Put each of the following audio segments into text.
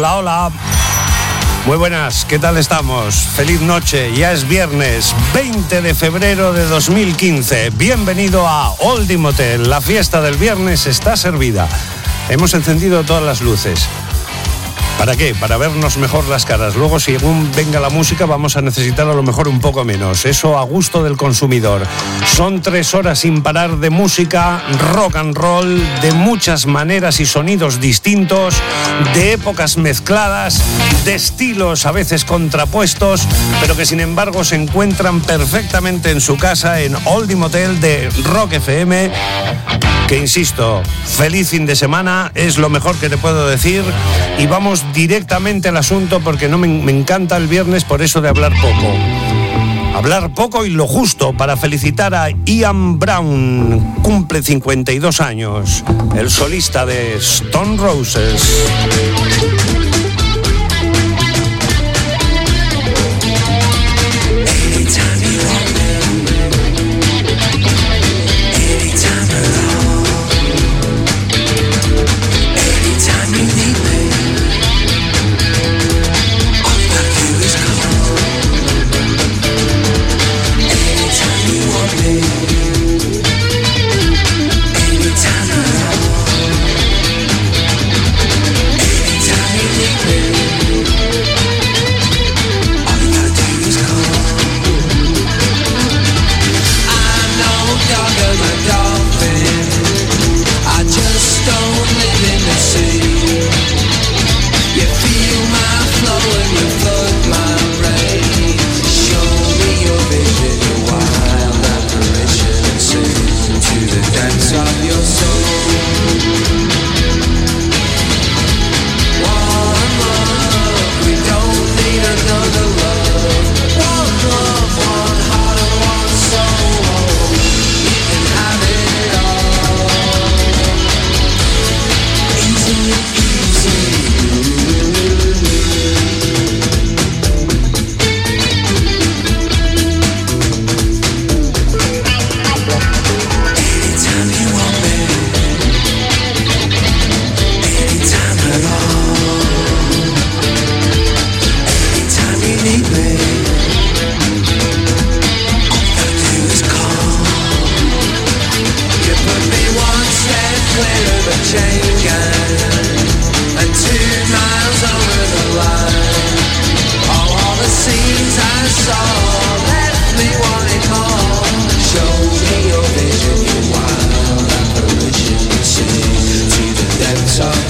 Hola, hola. Muy buenas, ¿qué tal estamos? Feliz noche, ya es viernes 20 de febrero de 2015. Bienvenido a Oldie Motel. La fiesta del viernes está servida. Hemos encendido todas las luces. ¿Para qué? Para vernos mejor las caras. Luego, según venga la música, vamos a necesitar a lo mejor un poco menos. Eso a gusto del consumidor. Son tres horas sin parar de música, rock and roll, de muchas maneras y sonidos distintos, de épocas mezcladas, de estilos a veces contrapuestos, pero que sin embargo se encuentran perfectamente en su casa en Oldie Motel de Rock FM. Que insisto, feliz fin de semana, es lo mejor que te puedo decir. Y vamos directamente al asunto porque no me, me encanta el viernes por eso de hablar poco. Hablar poco y lo justo para felicitar a Ian Brown, cumple 52 años, el solista de Stone Roses.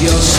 Dios.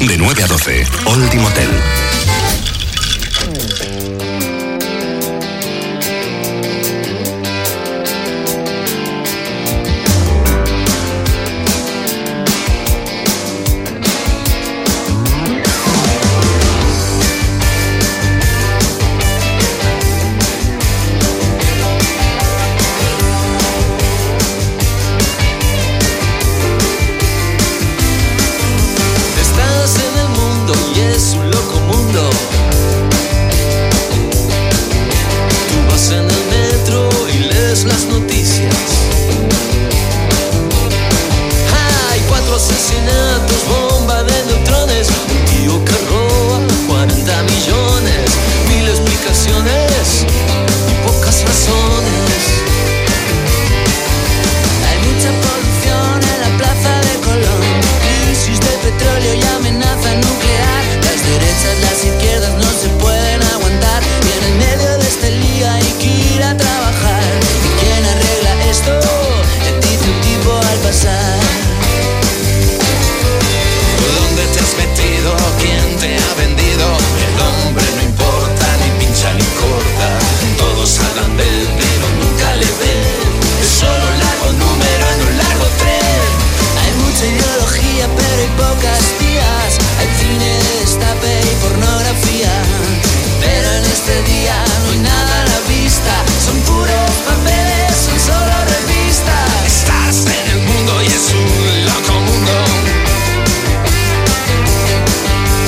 De 9 a 12, Oldie Motel.